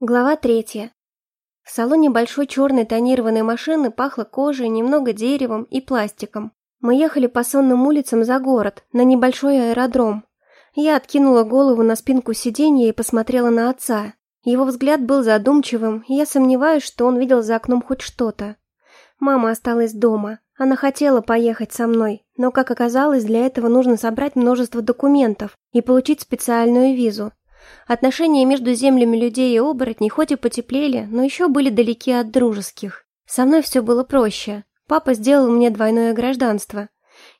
Глава третья. В салоне большой черной тонированной машины пахло кожей, немного деревом и пластиком. Мы ехали по сонным улицам за город, на небольшой аэродром. Я откинула голову на спинку сиденья и посмотрела на отца. Его взгляд был задумчивым, и я сомневаюсь, что он видел за окном хоть что-то. Мама осталась дома. Она хотела поехать со мной, но, как оказалось, для этого нужно собрать множество документов и получить специальную визу. Отношения между землями людей и оборотней хоть и потеплели, но еще были далеки от дружеских. Со мной все было проще. Папа сделал мне двойное гражданство.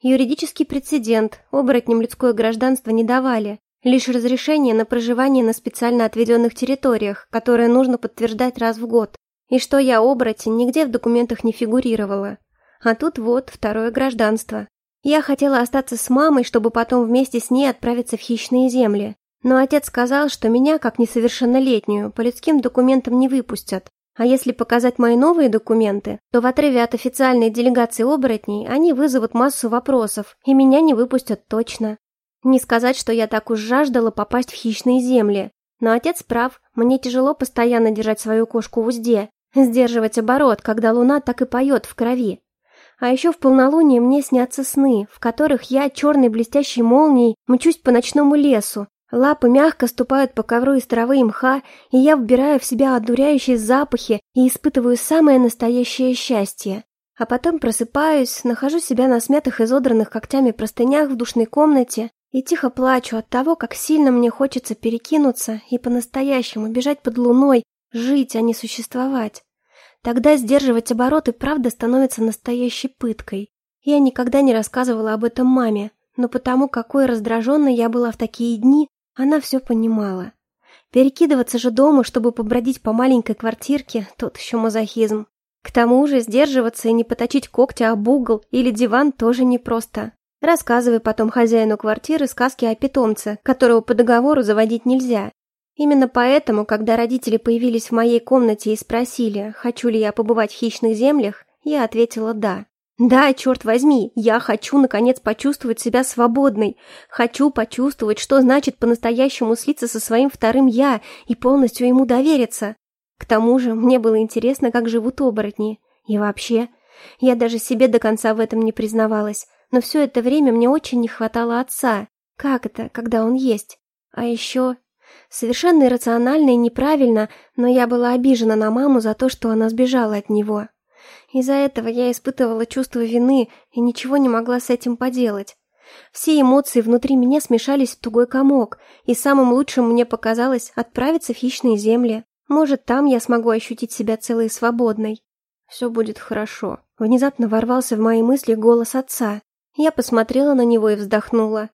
Юридический прецедент, оборотням людское гражданство не давали. Лишь разрешение на проживание на специально отведенных территориях, которые нужно подтверждать раз в год. И что я оборотень, нигде в документах не фигурировало. А тут вот второе гражданство. Я хотела остаться с мамой, чтобы потом вместе с ней отправиться в хищные земли. Но отец сказал, что меня, как несовершеннолетнюю, по людским документам не выпустят. А если показать мои новые документы, то в отрыве от официальной делегации оборотней они вызовут массу вопросов, и меня не выпустят точно. Не сказать, что я так уж жаждала попасть в хищные земли. Но отец прав, мне тяжело постоянно держать свою кошку в узде, сдерживать оборот, когда луна так и поет в крови. А еще в полнолуние мне снятся сны, в которых я черной блестящей молнией мчусь по ночному лесу, Лапы мягко ступают по ковру из травы и мха, и я вбираю в себя одуряющие запахи и испытываю самое настоящее счастье. А потом просыпаюсь, нахожу себя на смятых изодранных когтями простынях в душной комнате и тихо плачу от того, как сильно мне хочется перекинуться и по-настоящему бежать под луной, жить, а не существовать. Тогда сдерживать обороты правда становится настоящей пыткой. Я никогда не рассказывала об этом маме, но потому, какой раздраженной я была в такие дни, она все понимала. Перекидываться же дома, чтобы побродить по маленькой квартирке, тот еще мазохизм. К тому же сдерживаться и не поточить когти об угол или диван тоже непросто. Рассказывай потом хозяину квартиры сказки о питомце, которого по договору заводить нельзя. Именно поэтому, когда родители появились в моей комнате и спросили, хочу ли я побывать в хищных землях, я ответила «да». Да, черт возьми, я хочу наконец почувствовать себя свободной. Хочу почувствовать, что значит по-настоящему слиться со своим вторым «я» и полностью ему довериться. К тому же мне было интересно, как живут оборотни. И вообще, я даже себе до конца в этом не признавалась. Но все это время мне очень не хватало отца. Как это, когда он есть? А еще... Совершенно иррационально и неправильно, но я была обижена на маму за то, что она сбежала от него. Из-за этого я испытывала чувство вины и ничего не могла с этим поделать. Все эмоции внутри меня смешались в тугой комок, и самым лучшим мне показалось отправиться в хищные земли. Может, там я смогу ощутить себя целой и свободной. «Все будет хорошо». Внезапно ворвался в мои мысли голос отца. Я посмотрела на него и вздохнула.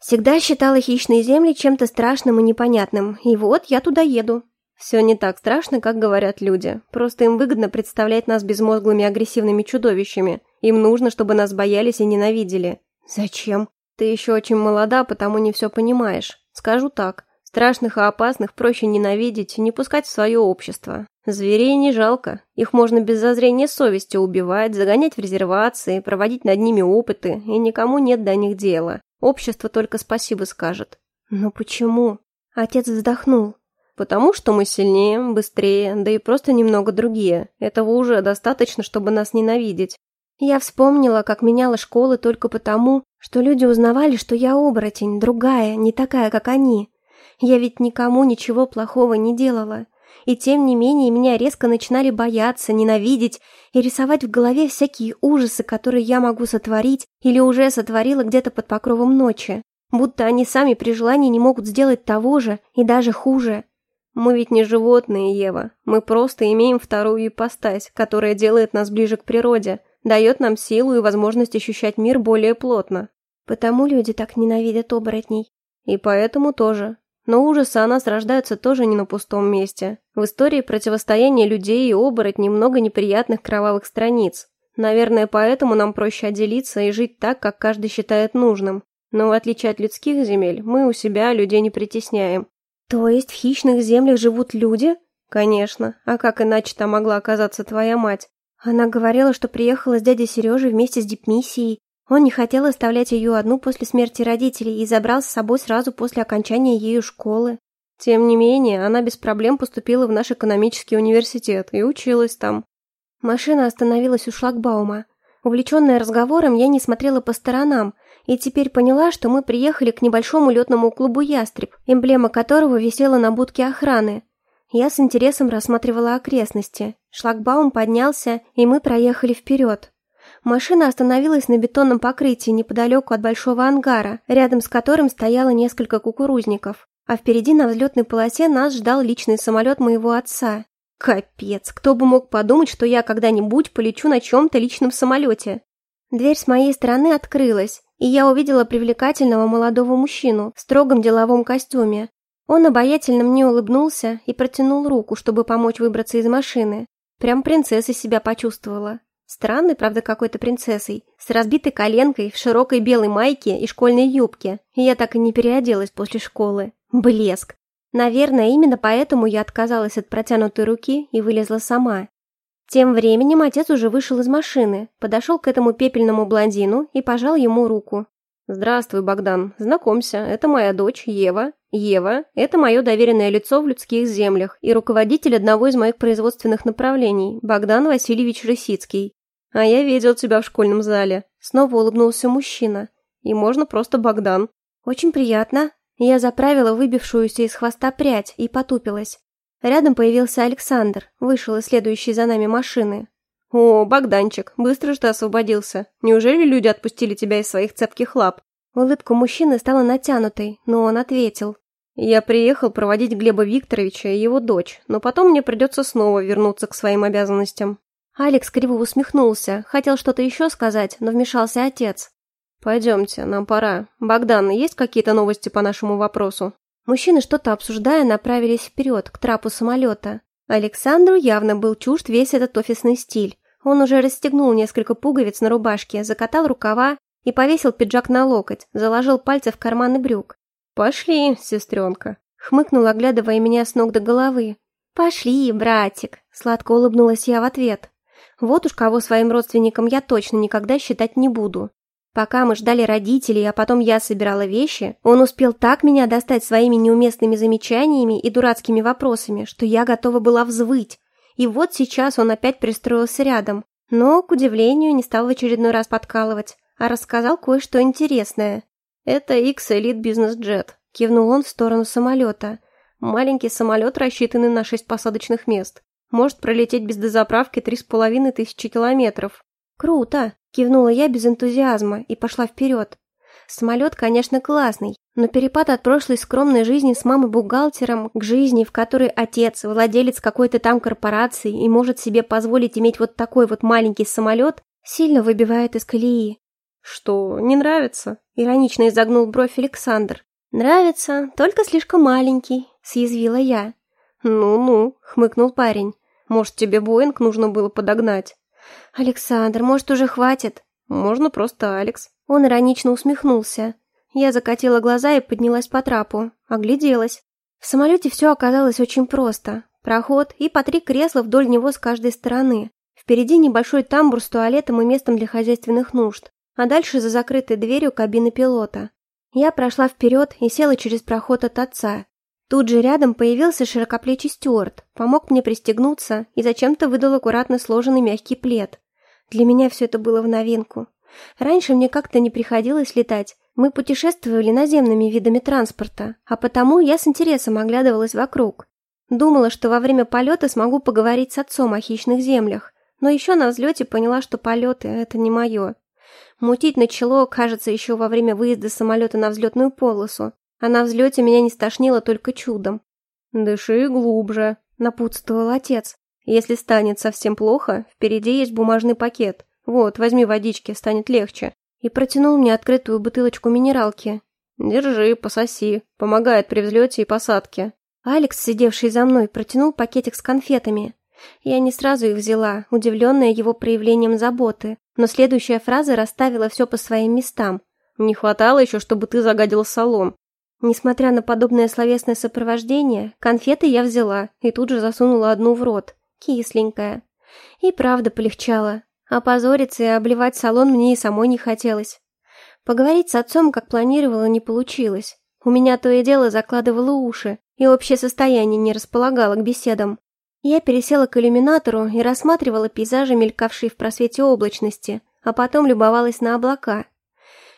Всегда считала хищные земли чем-то страшным и непонятным, и вот я туда еду. Все не так страшно, как говорят люди. Просто им выгодно представлять нас безмозглыми агрессивными чудовищами. Им нужно, чтобы нас боялись и ненавидели. Зачем? Ты еще очень молода, потому не все понимаешь. Скажу так. Страшных и опасных проще ненавидеть не пускать в свое общество. Зверей не жалко. Их можно без зазрения совести убивать, загонять в резервации, проводить над ними опыты, и никому нет до них дела. Общество только спасибо скажет. Но почему? Отец вздохнул. Потому что мы сильнее, быстрее, да и просто немного другие. Этого уже достаточно, чтобы нас ненавидеть. Я вспомнила, как меняла школы только потому, что люди узнавали, что я оборотень, другая, не такая, как они. Я ведь никому ничего плохого не делала. И тем не менее меня резко начинали бояться, ненавидеть и рисовать в голове всякие ужасы, которые я могу сотворить или уже сотворила где-то под покровом ночи. Будто они сами при желании не могут сделать того же и даже хуже. Мы ведь не животные, Ева. Мы просто имеем вторую ипостась, которая делает нас ближе к природе, дает нам силу и возможность ощущать мир более плотно. Потому люди так ненавидят оборотней. И поэтому тоже. Но ужасы о нас рождаются тоже не на пустом месте. В истории противостояния людей и оборотней много неприятных кровавых страниц. Наверное, поэтому нам проще отделиться и жить так, как каждый считает нужным. Но в отличие от людских земель, мы у себя людей не притесняем. «То есть в хищных землях живут люди?» «Конечно. А как иначе там могла оказаться твоя мать?» Она говорила, что приехала с дядей Сережей вместе с дипмиссией. Он не хотел оставлять ее одну после смерти родителей и забрал с собой сразу после окончания ею школы. Тем не менее, она без проблем поступила в наш экономический университет и училась там. Машина остановилась у шлагбаума. Увлеченная разговором, я не смотрела по сторонам и теперь поняла, что мы приехали к небольшому летному клубу «Ястреб», эмблема которого висела на будке охраны. Я с интересом рассматривала окрестности. Шлагбаум поднялся, и мы проехали вперед. Машина остановилась на бетонном покрытии неподалеку от большого ангара, рядом с которым стояло несколько кукурузников. А впереди на взлетной полосе нас ждал личный самолет моего отца. Капец, кто бы мог подумать, что я когда-нибудь полечу на чем-то личном самолете. Дверь с моей стороны открылась, и я увидела привлекательного молодого мужчину в строгом деловом костюме. Он обаятельно мне улыбнулся и протянул руку, чтобы помочь выбраться из машины. Прям принцессой себя почувствовала. Странной, правда, какой-то принцессой, с разбитой коленкой, в широкой белой майке и школьной юбке. Я так и не переоделась после школы. Блеск. Наверное, именно поэтому я отказалась от протянутой руки и вылезла сама. Тем временем отец уже вышел из машины, подошел к этому пепельному блондину и пожал ему руку. «Здравствуй, Богдан. Знакомься, это моя дочь Ева. Ева – это мое доверенное лицо в людских землях и руководитель одного из моих производственных направлений, Богдан Васильевич Рысицкий. А я видел тебя в школьном зале». Снова улыбнулся мужчина. «И можно просто Богдан». «Очень приятно». Я заправила выбившуюся из хвоста прядь и потупилась. Рядом появился Александр, вышел из следующей за нами машины. «О, Богданчик, быстро же ты освободился. Неужели люди отпустили тебя из своих цепких лап?» Улыбка мужчины стала натянутой, но он ответил. «Я приехал проводить Глеба Викторовича и его дочь, но потом мне придется снова вернуться к своим обязанностям». Алекс криво усмехнулся, хотел что-то еще сказать, но вмешался отец. «Пойдемте, нам пора. Богдан, есть какие-то новости по нашему вопросу?» Мужчины, что-то обсуждая, направились вперед, к трапу самолета. Александру явно был чужд весь этот офисный стиль. Он уже расстегнул несколько пуговиц на рубашке, закатал рукава и повесил пиджак на локоть, заложил пальцы в карманы брюк. «Пошли, сестренка», — хмыкнул, оглядывая меня с ног до головы. «Пошли, братик», — сладко улыбнулась я в ответ. «Вот уж кого своим родственникам я точно никогда считать не буду. Пока мы ждали родителей, а потом я собирала вещи, он успел так меня достать своими неуместными замечаниями и дурацкими вопросами, что я готова была взвыть. И вот сейчас он опять пристроился рядом. Но, к удивлению, не стал в очередной раз подкалывать, а рассказал кое-что интересное. «Это X-Elite Business Jet», — кивнул он в сторону самолета. «Маленький самолет, рассчитанный на шесть посадочных мест. Может пролететь без дозаправки три с половиной тысячи километров». «Круто!» Кивнула я без энтузиазма и пошла вперед. Самолет, конечно, классный, но перепад от прошлой скромной жизни с мамой-бухгалтером к жизни, в которой отец, владелец какой-то там корпорации и может себе позволить иметь вот такой вот маленький самолет, сильно выбивает из колеи. «Что, не нравится?» – иронично изогнул бровь Александр. «Нравится, только слишком маленький», – съязвила я. «Ну-ну», – хмыкнул парень. «Может, тебе Боинг нужно было подогнать?» «Александр, может, уже хватит?» «Можно просто Алекс». Он иронично усмехнулся. Я закатила глаза и поднялась по трапу. Огляделась. В самолете все оказалось очень просто. Проход и по три кресла вдоль него с каждой стороны. Впереди небольшой тамбур с туалетом и местом для хозяйственных нужд. А дальше за закрытой дверью кабины пилота. Я прошла вперед и села через проход от отца. Тут же рядом появился широкоплечий стюарт, помог мне пристегнуться и зачем-то выдал аккуратно сложенный мягкий плед. Для меня все это было в новинку. Раньше мне как-то не приходилось летать, мы путешествовали наземными видами транспорта, а потому я с интересом оглядывалась вокруг. Думала, что во время полета смогу поговорить с отцом о хищных землях, но еще на взлете поняла, что полеты — это не мое. Мутить начало, кажется, еще во время выезда самолета на взлетную полосу, а на взлете меня не стошнило только чудом. «Дыши глубже», — напутствовал отец. «Если станет совсем плохо, впереди есть бумажный пакет. Вот, возьми водички, станет легче». И протянул мне открытую бутылочку минералки. «Держи, пососи. Помогает при взлете и посадке». Алекс, сидевший за мной, протянул пакетик с конфетами. Я не сразу их взяла, удивленная его проявлением заботы, но следующая фраза расставила все по своим местам. «Не хватало еще, чтобы ты загадил салон. Несмотря на подобное словесное сопровождение, конфеты я взяла и тут же засунула одну в рот, кисленькая. И правда полегчало. Опозориться и обливать салон мне и самой не хотелось. Поговорить с отцом, как планировала, не получилось. У меня то и дело закладывало уши, и общее состояние не располагало к беседам. Я пересела к иллюминатору и рассматривала пейзажи, мелькавшие в просвете облачности, а потом любовалась на облака.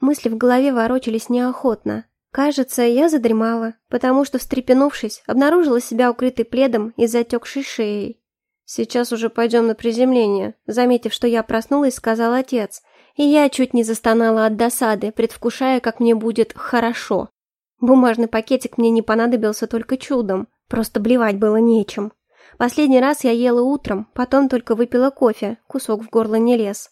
Мысли в голове ворочались неохотно. Кажется, я задремала, потому что, встрепенувшись, обнаружила себя укрытой пледом и затекшей шеей. «Сейчас уже пойдем на приземление», заметив, что я проснулась, сказал отец, и я чуть не застонала от досады, предвкушая, как мне будет хорошо. Бумажный пакетик мне не понадобился только чудом, просто блевать было нечем. Последний раз я ела утром, потом только выпила кофе, кусок в горло не лез.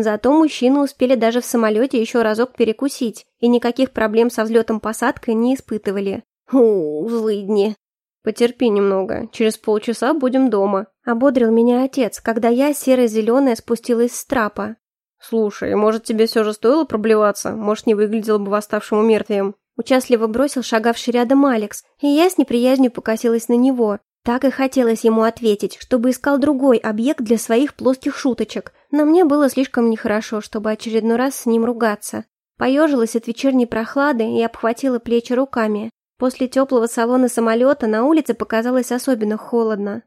Зато мужчины успели даже в самолете еще разок перекусить, и никаких проблем со взлетом-посадкой не испытывали. У, злые дни. «Потерпи немного, через полчаса будем дома», — ободрил меня отец, когда я, серо-зеленая, спустилась с трапа. «Слушай, может, тебе все же стоило проблеваться? Может, не выглядел бы восставшим мертвием?» Участливо бросил шагавший рядом Алекс, и я с неприязнью покосилась на него. Так и хотелось ему ответить, чтобы искал другой объект для своих плоских шуточек, но мне было слишком нехорошо, чтобы очередной раз с ним ругаться. Поежилась от вечерней прохлады и обхватила плечи руками. После теплого салона самолета на улице показалось особенно холодно.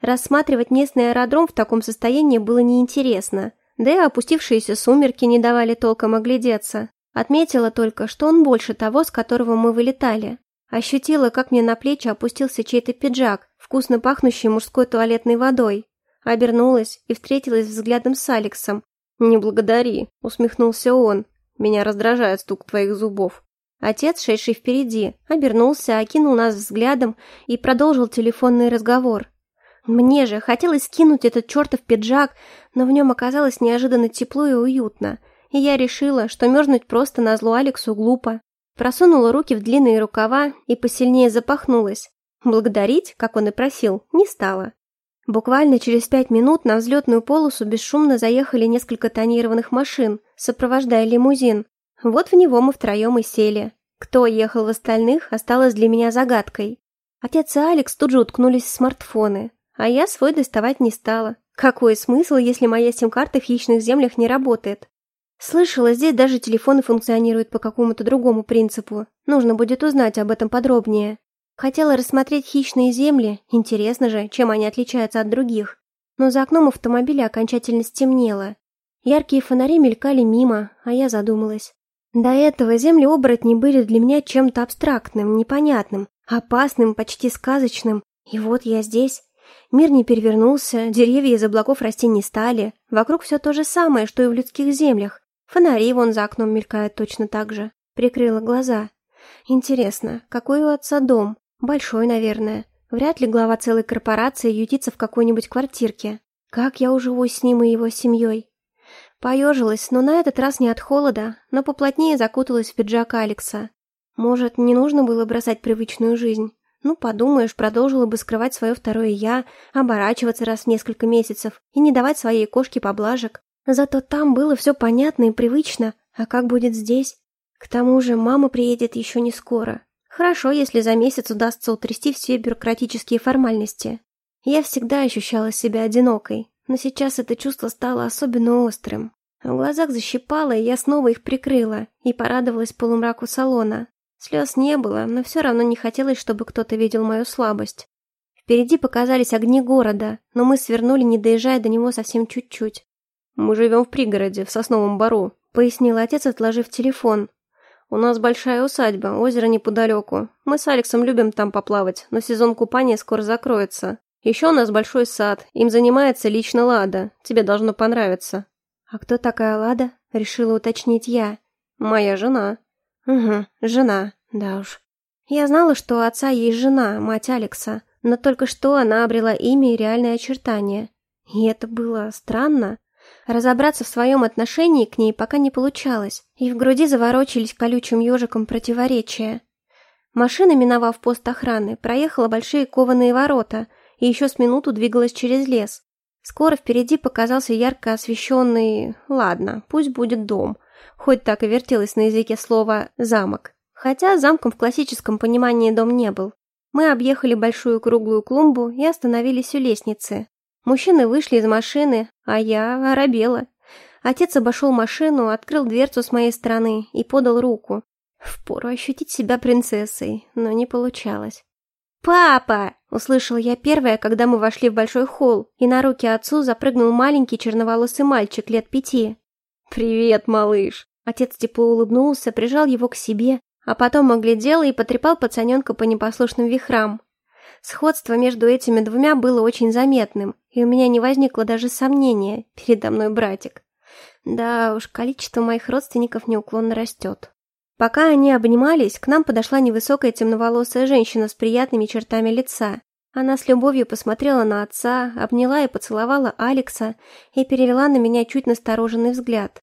Рассматривать местный аэродром в таком состоянии было неинтересно, да и опустившиеся сумерки не давали толком оглядеться. Отметила только, что он больше того, с которого мы вылетали. Ощутила, как мне на плечи опустился чей-то пиджак, вкусно пахнущий мужской туалетной водой. Обернулась и встретилась взглядом с Алексом. «Не благодари», — усмехнулся он. «Меня раздражает стук твоих зубов». Отец, шедший впереди, обернулся, окинул нас взглядом и продолжил телефонный разговор. Мне же хотелось скинуть этот чертов пиджак, но в нем оказалось неожиданно тепло и уютно, и я решила, что мерзнуть просто на зло Алексу глупо. Просунула руки в длинные рукава и посильнее запахнулась. Благодарить, как он и просил, не стала. Буквально через пять минут на взлетную полосу бесшумно заехали несколько тонированных машин, сопровождая лимузин. Вот в него мы втроем и сели. Кто ехал в остальных, осталось для меня загадкой. Отец и Алекс тут же уткнулись в смартфоны, а я свой доставать не стала. Какой смысл, если моя сим-карта в хищных землях не работает? Слышала, здесь даже телефоны функционируют по какому-то другому принципу. Нужно будет узнать об этом подробнее. Хотела рассмотреть хищные земли, интересно же, чем они отличаются от других. Но за окном автомобиля окончательно стемнело. Яркие фонари мелькали мимо, а я задумалась. До этого земли-оборотни были для меня чем-то абстрактным, непонятным, опасным, почти сказочным. И вот я здесь. Мир не перевернулся, деревья из облаков расти не стали. Вокруг все то же самое, что и в людских землях. Фонари вон за окном мелькают точно так же. Прикрыла глаза. Интересно, какой у отца дом? Большой, наверное. Вряд ли глава целой корпорации ютится в какой-нибудь квартирке. Как я уживусь с ним и его семьей? Поежилась, но на этот раз не от холода, но поплотнее закуталась в пиджак Алекса. Может, не нужно было бросать привычную жизнь? Ну, подумаешь, продолжила бы скрывать свое второе «я», оборачиваться раз в несколько месяцев и не давать своей кошке поблажек. Зато там было все понятно и привычно, а как будет здесь? К тому же мама приедет еще не скоро. Хорошо, если за месяц удастся утрясти все бюрократические формальности. Я всегда ощущала себя одинокой, но сейчас это чувство стало особенно острым. В глазах защипало, и я снова их прикрыла и порадовалась полумраку салона. Слез не было, но все равно не хотелось, чтобы кто-то видел мою слабость. Впереди показались огни города, но мы свернули, не доезжая до него совсем чуть-чуть. «Мы живем в пригороде, в Сосновом Бару», — пояснил отец, отложив телефон. «У нас большая усадьба, озеро неподалеку. Мы с Алексом любим там поплавать, но сезон купания скоро закроется. Еще у нас большой сад, им занимается лично Лада. Тебе должно понравиться». «А кто такая Лада?» — решила уточнить я. «Моя жена». «Угу, жена, да уж. Я знала, что у отца есть жена, мать Алекса, но только что она обрела имя и реальные очертания. И это было странно. Разобраться в своем отношении к ней пока не получалось, и в груди заворочились колючим ежиком противоречия. Машина, миновав пост охраны, проехала большие кованые ворота и еще с минуту двигалась через лес. Скоро впереди показался ярко освещенный... Ладно, пусть будет дом. Хоть так и вертелось на языке слово «замок». Хотя замком в классическом понимании дом не был. Мы объехали большую круглую клумбу и остановились у лестницы. Мужчины вышли из машины, а я оробела. Отец обошел машину, открыл дверцу с моей стороны и подал руку. Впору ощутить себя принцессой, но не получалось. «Папа!» — услышала я первая, когда мы вошли в большой холл, и на руки отцу запрыгнул маленький черноволосый мальчик лет пяти. «Привет, малыш!» Отец тепло улыбнулся, прижал его к себе, а потом оглядел и потрепал пацаненка по непослушным вихрам. Сходство между этими двумя было очень заметным, и у меня не возникло даже сомнения, передо мной братик. Да уж, количество моих родственников неуклонно растет. Пока они обнимались, к нам подошла невысокая темноволосая женщина с приятными чертами лица. Она с любовью посмотрела на отца, обняла и поцеловала Алекса и перевела на меня чуть настороженный взгляд.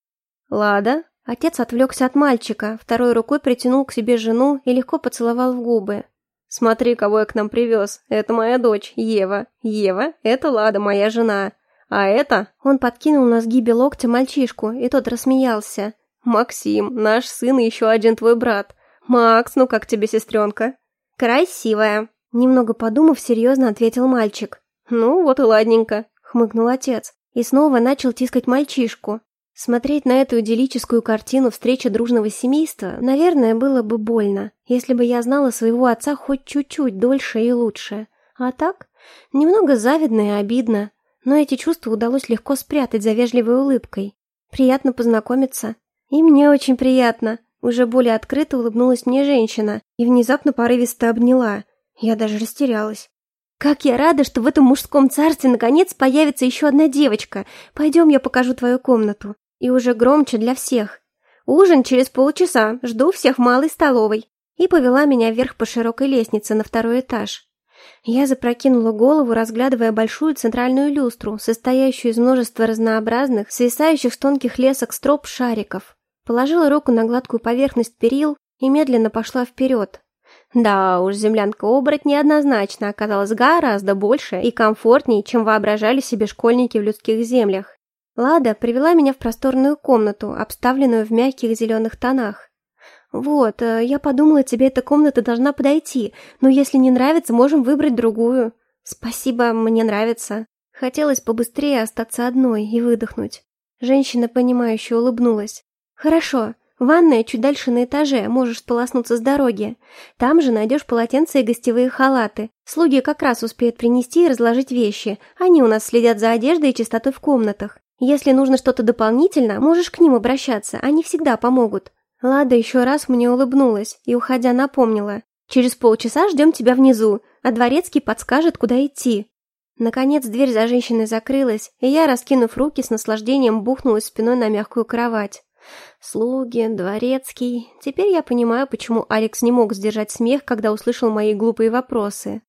«Лада?» Отец отвлекся от мальчика, второй рукой притянул к себе жену и легко поцеловал в губы. «Смотри, кого я к нам привез. Это моя дочь, Ева. Ева, это Лада, моя жена. А это...» Он подкинул на сгибе локтя мальчишку, и тот рассмеялся. «Максим, наш сын и еще один твой брат. Макс, ну как тебе сестренка?» «Красивая», — немного подумав, серьезно ответил мальчик. «Ну, вот и ладненько», — хмыкнул отец. И снова начал тискать мальчишку. Смотреть на эту идиллическую картину встречи дружного семейства, наверное, было бы больно, если бы я знала своего отца хоть чуть-чуть дольше и лучше. А так, немного завидно и обидно, но эти чувства удалось легко спрятать за вежливой улыбкой. Приятно познакомиться. И мне очень приятно. Уже более открыто улыбнулась мне женщина и внезапно порывисто обняла. Я даже растерялась. «Как я рада, что в этом мужском царстве наконец появится еще одна девочка. Пойдем, я покажу твою комнату». И уже громче для всех. «Ужин через полчаса. Жду всех в малой столовой». И повела меня вверх по широкой лестнице на второй этаж. Я запрокинула голову, разглядывая большую центральную люстру, состоящую из множества разнообразных, свисающих с тонких лесок строп шариков. Положила руку на гладкую поверхность перил и медленно пошла вперед. Да уж, землянка оборотни однозначно оказалась гораздо больше и комфортнее, чем воображали себе школьники в людских землях. Лада привела меня в просторную комнату, обставленную в мягких зеленых тонах. «Вот, э, я подумала, тебе эта комната должна подойти, но если не нравится, можем выбрать другую». «Спасибо, мне нравится». Хотелось побыстрее остаться одной и выдохнуть. Женщина, понимающе улыбнулась. «Хорошо, ванная чуть дальше на этаже, можешь сполоснуться с дороги. Там же найдешь полотенца и гостевые халаты. Слуги как раз успеют принести и разложить вещи. Они у нас следят за одеждой и чистотой в комнатах. Если нужно что-то дополнительно, можешь к ним обращаться, они всегда помогут». Лада еще раз мне улыбнулась и, уходя, напомнила. «Через полчаса ждем тебя внизу, а дворецкий подскажет, куда идти». Наконец дверь за женщиной закрылась, и я, раскинув руки, с наслаждением бухнулась спиной на мягкую кровать. Слуги, дворецкий... Теперь я понимаю, почему Алекс не мог сдержать смех, когда услышал мои глупые вопросы.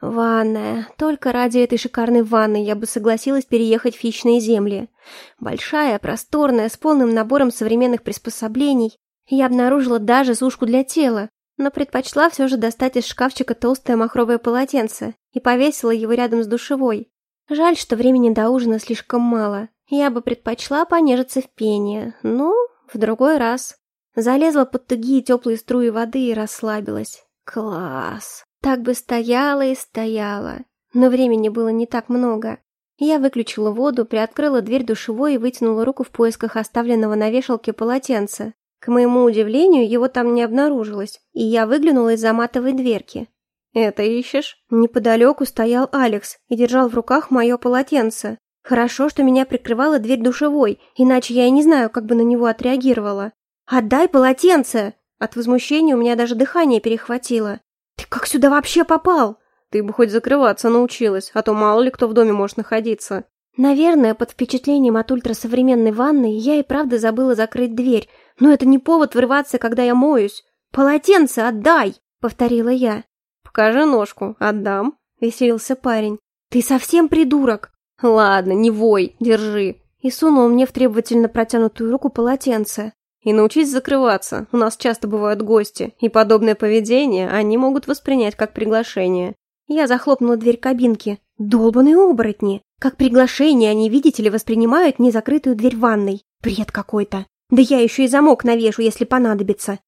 Ванная. Только ради этой шикарной ванны я бы согласилась переехать в хищные земли. Большая, просторная, с полным набором современных приспособлений. Я обнаружила даже сушку для тела, но предпочла все же достать из шкафчика толстое махровое полотенце и повесила его рядом с душевой. Жаль, что времени до ужина слишком мало. Я бы предпочла понежиться в пене, но в другой раз. Залезла под тугие теплые струи воды и расслабилась. Класс! Так бы стояла и стояла. Но времени было не так много. Я выключила воду, приоткрыла дверь душевой и вытянула руку в поисках оставленного на вешалке полотенца. К моему удивлению, его там не обнаружилось, и я выглянула из-за матовой дверки. «Это ищешь?» Неподалеку стоял Алекс и держал в руках мое полотенце. Хорошо, что меня прикрывала дверь душевой, иначе я и не знаю, как бы на него отреагировала. «Отдай полотенце!» От возмущения у меня даже дыхание перехватило. «Ты как сюда вообще попал?» «Ты бы хоть закрываться научилась, а то мало ли кто в доме может находиться». Наверное, под впечатлением от ультрасовременной ванны я и правда забыла закрыть дверь, но это не повод врываться, когда я моюсь. «Полотенце отдай!» — повторила я. «Покажи ножку, отдам», — веселился парень. «Ты совсем придурок!» «Ладно, не вой, держи!» И сунул мне в требовательно протянутую руку полотенце. И научись закрываться, у нас часто бывают гости, и подобное поведение они могут воспринять как приглашение. Я захлопнула дверь кабинки. Долбаные оборотни! Как приглашение они, видите ли, воспринимают незакрытую дверь ванной. Бред какой-то. Да я еще и замок навешу, если понадобится.